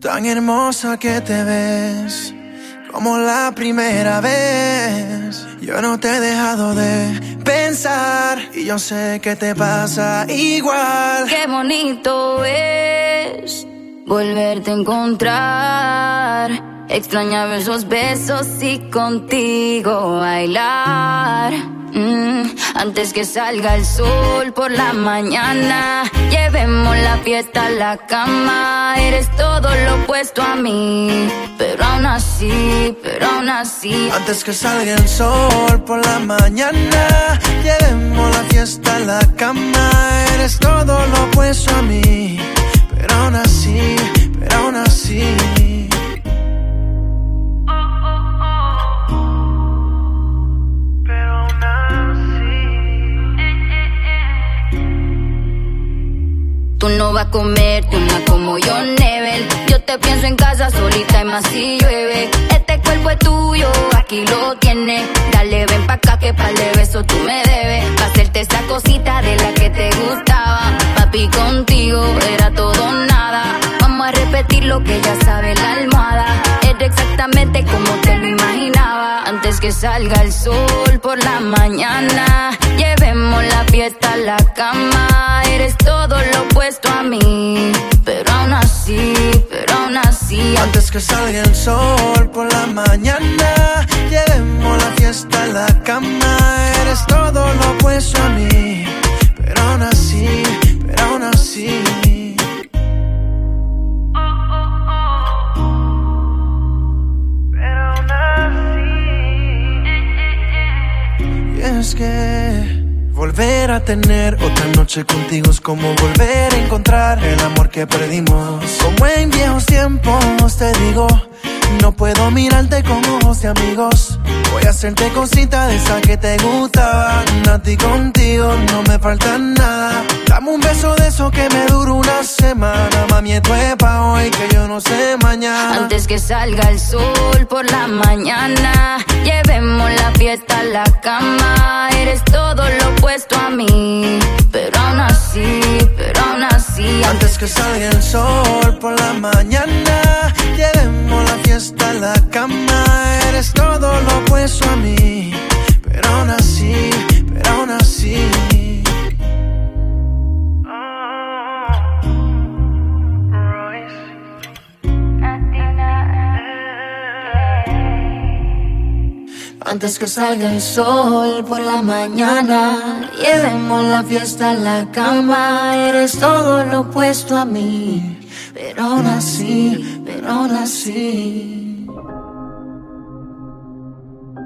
Tan hermosa que te ves, como la primera vez. Yo no te he dejado de pensar y yo sé que te pasa igual. Qué bonito es volverte a encontrar. Extrañaba esos besos y contigo bailar. Mm, antes que salga el sol por la mañana, llevemos la fiesta a la cama. Eres todo lo opuesto a mí, pero aún así, pero aún así. Antes que salga el sol por la mañana, llevemos la fiesta a la cama. Eres todo lo opuesto a mí, pero aún así, pero aún así. No vas a comerte una como yo, Nebel. Yo te pienso en casa solita y más si llueve. Este cuerpo es tuyo, aquí lo tienes. Dale, ven pa' acá que pa'l de beso tú me debes. Pa' hacerte esa cosita de la que te gustaba. Papi, contigo era todo nada. Vamos a repetir lo que ya sabe la almohada. Era exactamente como te lo imaginaba. Antes que salga el sol por la mañana, llevemos la fiesta a la cama. Eres todo lo opuesto salga el sol por la mañana, llevemos la fiesta a la cama. Eres todo lo opuesto a mí, pero aún así, pero aún así. Pero aún así. Y es que volver a tener otra noche contigo es como volver a encontrar el amor que perdimos. Como en viejos tiempos te digo, no puedo mirarte con ojos de amigos. Voy a hacerte cositas de esas que te gustaban. A ti contigo no me falta nada. Dame un beso de eso que me dura una semana. Mami, esto es pa' hoy que yo no sé mañana. Antes que salga el sol por la mañana, llevemos la fiesta a la cama. Mí, pero aún así, pero aún así. Antes que salga el sol por la mañana, llevemos la fiesta a la cama. Eres todo lo opuesto a mí, Antes que salga el sol por la mañana, llevemos la fiesta a la cama. Eres todo lo opuesto a mí, pero aún así, pero aún así.